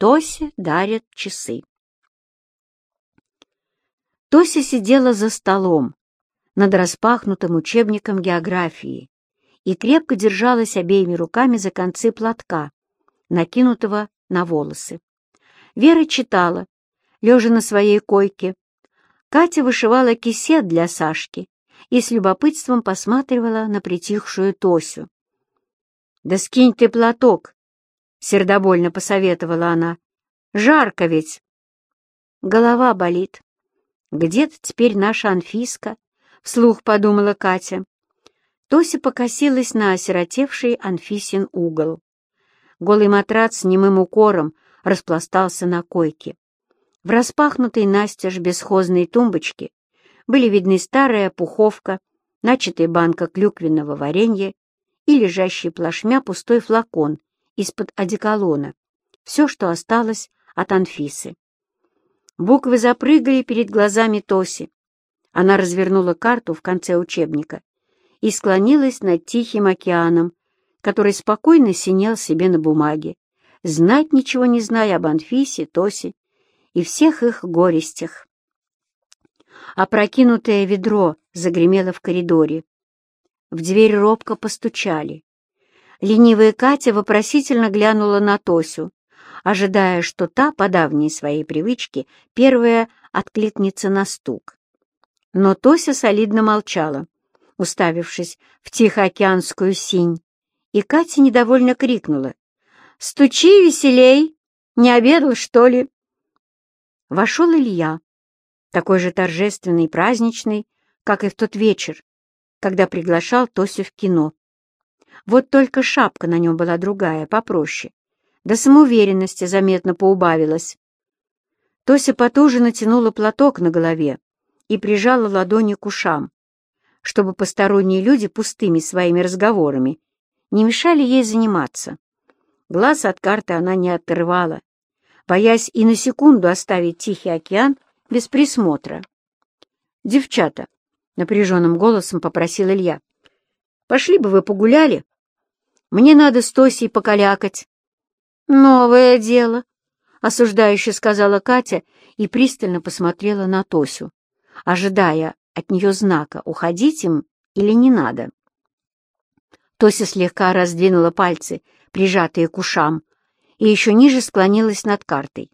Тосе дарят часы. Тося сидела за столом над распахнутым учебником географии и крепко держалась обеими руками за концы платка, накинутого на волосы. Вера читала, лежа на своей койке. Катя вышивала кисет для Сашки и с любопытством посматривала на притихшую Тосю. «Да скинь ты платок!» — сердобольно посоветовала она. «Жарко ведь!» Голова болит. «Где-то теперь наша Анфиска», — вслух подумала Катя. Тося покосилась на осиротевший Анфисин угол. Голый матрац с немым укором распластался на койке. В распахнутой настежь бесхозной тумбочке были видны старая пуховка, начатая банка клюквенного варенья и лежащий плашмя пустой флакон из-под одеколона. Все, что осталось от Анфисы. Буквы запрыгали перед глазами Тоси. Она развернула карту в конце учебника и склонилась над Тихим океаном, который спокойно синел себе на бумаге, знать ничего не зная об Анфисе, Тосе и всех их горестях. Опрокинутое ведро загремело в коридоре. В дверь робко постучали. Ленивая Катя вопросительно глянула на Тосю, ожидая, что та, по давней своей привычке, первая откликнется на стук. Но Тося солидно молчала, уставившись в тихоокеанскую синь, и Катя недовольно крикнула. «Стучи веселей! Не обедал, что ли?» Вошел Илья, такой же торжественный и праздничный, как и в тот вечер, когда приглашал Тосю в кино. Вот только шапка на нем была другая, попроще. До самоуверенности заметно поубавилась. Тося потуже натянула платок на голове и прижала ладони к ушам, чтобы посторонние люди пустыми своими разговорами не мешали ей заниматься. Глаз от карты она не отрывала, боясь и на секунду оставить Тихий океан без присмотра. «Девчата», — напряженным голосом попросил Илья, — «пошли бы вы погуляли. Мне надо с Тосей покалякать». «Новое дело», — осуждающе сказала Катя и пристально посмотрела на Тосю, ожидая от нее знака, уходить им или не надо. Тося слегка раздвинула пальцы, прижатые к ушам, и еще ниже склонилась над картой.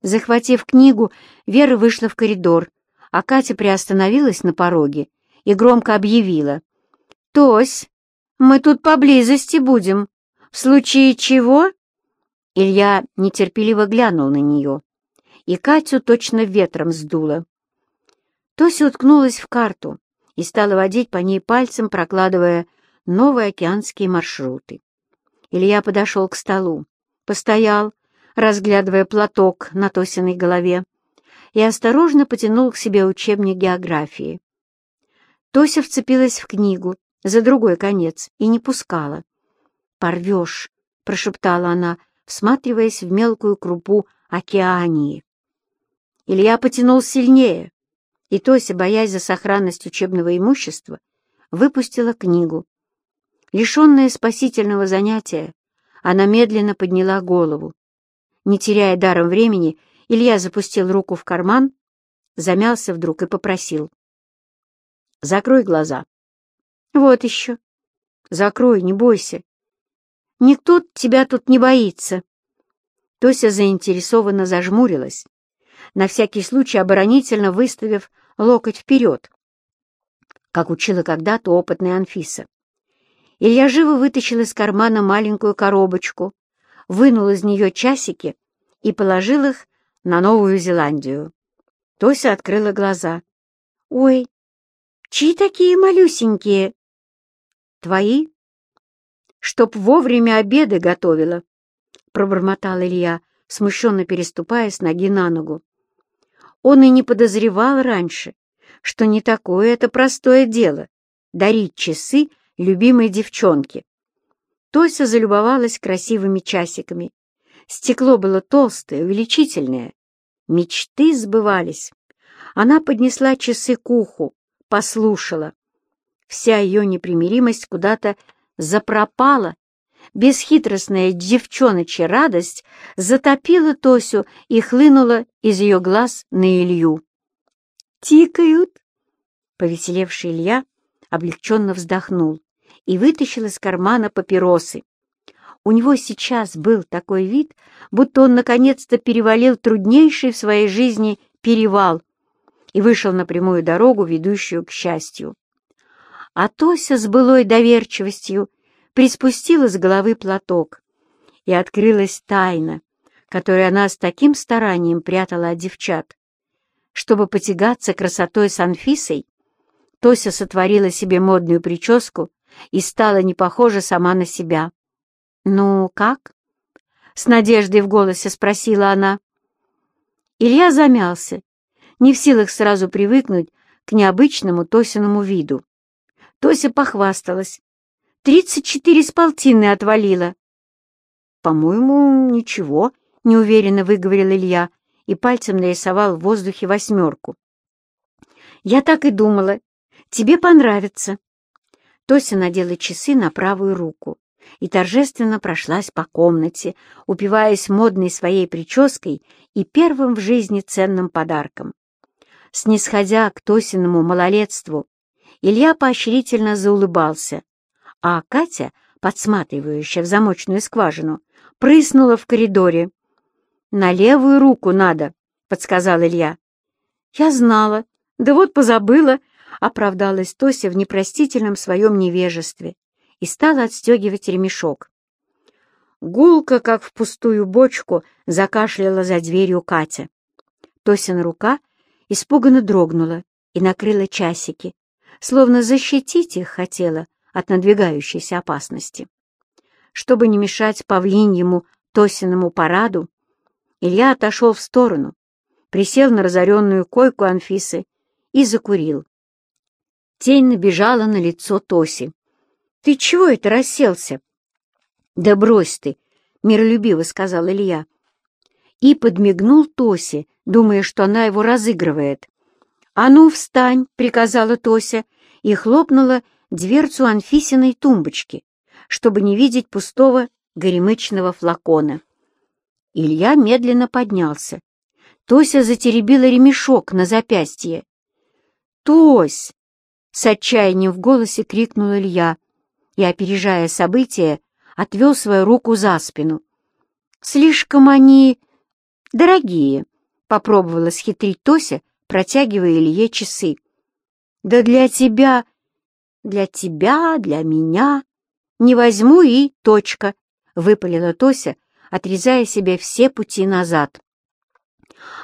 Захватив книгу, Вера вышла в коридор, а Катя приостановилась на пороге и громко объявила. «Тось, мы тут поблизости будем. В случае чего?» Илья нетерпеливо глянул на нее, и Катю точно ветром сдуло. Тося уткнулась в карту и стала водить по ней пальцем, прокладывая новые океанские маршруты. Илья подошел к столу, постоял, разглядывая платок на Тосиной голове, и осторожно потянул к себе учебник географии. Тося вцепилась в книгу за другой конец и не пускала. «Порвешь», — прошептала она, всматриваясь в мелкую крупу океании. Илья потянул сильнее, и Тося, боясь за сохранность учебного имущества, выпустила книгу. Лишенная спасительного занятия, она медленно подняла голову. Не теряя даром времени, Илья запустил руку в карман, замялся вдруг и попросил. «Закрой глаза». «Вот еще». «Закрой, не бойся. Никто тебя тут не боится». Тося заинтересованно зажмурилась, на всякий случай оборонительно выставив локоть вперед, как учила когда-то опытная Анфиса. Илья живо вытащил из кармана маленькую коробочку, вынул из нее часики и положил их на Новую Зеландию. Тося открыла глаза. «Ой, чьи такие малюсенькие?» «Твои?» «Чтоб вовремя обеды готовила», — пробормотал Илья, смущенно переступая с ноги на ногу. Он и не подозревал раньше, что не такое это простое дело — дарить часы любимой девчонке. Тося залюбовалась красивыми часиками. Стекло было толстое, увеличительное. Мечты сбывались. Она поднесла часы к уху, послушала. Вся ее непримиримость куда-то запропала. бесхитростная девчоночья радость затопила Тосю и хлынула из ее глаз на Илью. «Тикают!» Повеселевший Илья облегченно вздохнул и вытащил из кармана папиросы. У него сейчас был такой вид, будто он наконец-то перевалил труднейший в своей жизни перевал и вышел на прямую дорогу, ведущую к счастью. А Тося с былой доверчивостью приспустила с головы платок, и открылась тайна, которую она с таким старанием прятала от девчат. Чтобы потягаться красотой с Анфисой, Тося сотворила себе модную прическу и стала не похожа сама на себя. «Ну, как?» — с надеждой в голосе спросила она. Илья замялся, не в силах сразу привыкнуть к необычному Тосиному виду. Тося похвасталась, Тридцать четыре с полтины отвалила. «По-моему, ничего», — неуверенно выговорил Илья и пальцем нарисовал в воздухе восьмерку. «Я так и думала. Тебе понравится». Тося надела часы на правую руку и торжественно прошлась по комнате, упиваясь модной своей прической и первым в жизни ценным подарком. Снисходя к Тосиному малолетству, Илья поощрительно заулыбался, а Катя, подсматривающая в замочную скважину, прыснула в коридоре. «На левую руку надо», — подсказал Илья. «Я знала, да вот позабыла», — оправдалась Тося в непростительном своем невежестве и стала отстегивать ремешок. Гулко, как в пустую бочку, закашляла за дверью Катя. Тосина рука испуганно дрогнула и накрыла часики, словно защитить их хотела от надвигающейся опасности. Чтобы не мешать павлиньему Тосиному параду, Илья отошел в сторону, присел на разоренную койку Анфисы и закурил. Тень набежала на лицо Тоси. «Ты чего это расселся?» «Да брось ты!» — миролюбиво сказал Илья. И подмигнул Тосе, думая, что она его разыгрывает. «А ну, встань!» — приказала Тося и хлопнула дверцу Анфисиной тумбочки, чтобы не видеть пустого горемычного флакона. Илья медленно поднялся. Тося затеребила ремешок на запястье. «Тось!» — с отчаянием в голосе крикнул Илья и, опережая события, отвел свою руку за спину. «Слишком они дорогие», — попробовала схитрить Тося, протягивая Илье часы. «Да для тебя для тебя, для меня. Не возьму и точка», — выпалила Тося, отрезая себе все пути назад.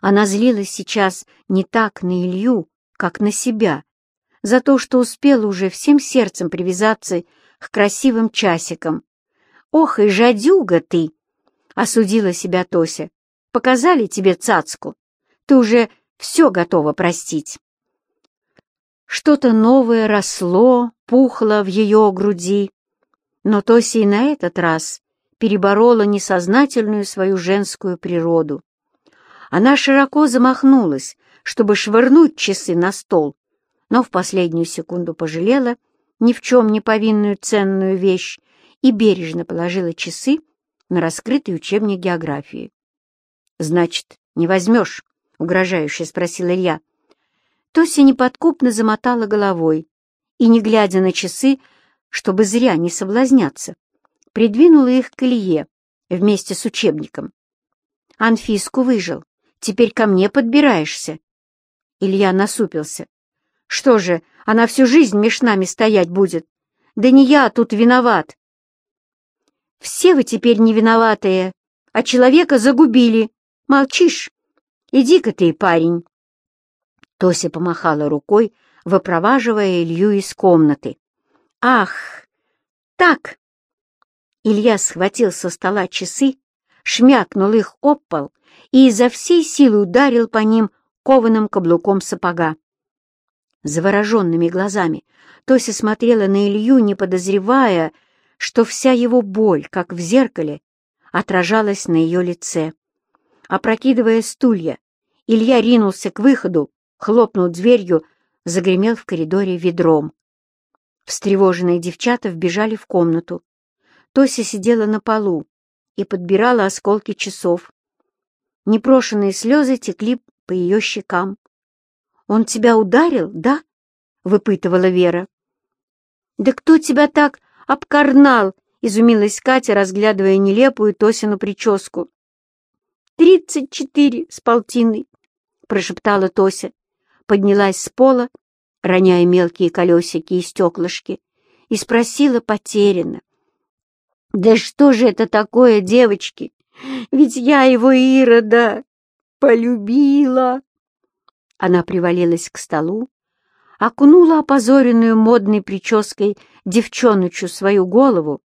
Она злилась сейчас не так на Илью, как на себя, за то, что успела уже всем сердцем привязаться к красивым часикам. «Ох и жадюга ты!» — осудила себя Тося. «Показали тебе цацку. Ты уже все готова простить». Что-то новое росло, пухло в ее груди, но Тося и на этот раз переборола несознательную свою женскую природу. Она широко замахнулась, чтобы швырнуть часы на стол, но в последнюю секунду пожалела ни в чем не повинную ценную вещь и бережно положила часы на раскрытый учебник географии. «Значит, не возьмешь?» — угрожающе спросил Илья. Тося неподкупно замотала головой и, не глядя на часы, чтобы зря не соблазняться, придвинула их к Илье вместе с учебником. «Анфиску выжил. Теперь ко мне подбираешься». Илья насупился. «Что же, она всю жизнь меж нами стоять будет? Да не я тут виноват». «Все вы теперь не виноватые, а человека загубили. Молчишь? Иди-ка ты, парень». Тося помахала рукой, выпроваживая Илью из комнаты. «Ах, так!» Илья схватил со стола часы, шмякнул их об пол и изо всей силы ударил по ним кованым каблуком сапога. Завороженными глазами Тося смотрела на Илью, не подозревая, что вся его боль, как в зеркале, отражалась на ее лице. Опрокидывая стулья, Илья ринулся к выходу, хлопнул дверью, загремел в коридоре ведром. Встревоженные девчата вбежали в комнату. Тося сидела на полу и подбирала осколки часов. Непрошенные слезы текли по ее щекам. «Он тебя ударил, да?» — выпытывала Вера. «Да кто тебя так обкарнал?» — изумилась Катя, разглядывая нелепую Тосину прическу. «Тридцать четыре с полтиной», — прошептала Тося, поднялась с пола, роняя мелкие колесики и стеклышки, и спросила потерянно. «Да что же это такое, девочки? Ведь я его Ирода полюбила!» Она привалилась к столу, окунула опозоренную модной прической девчоночу свою голову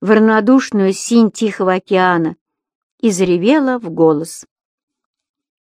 в равнодушную синь Тихого океана и заревела в голос.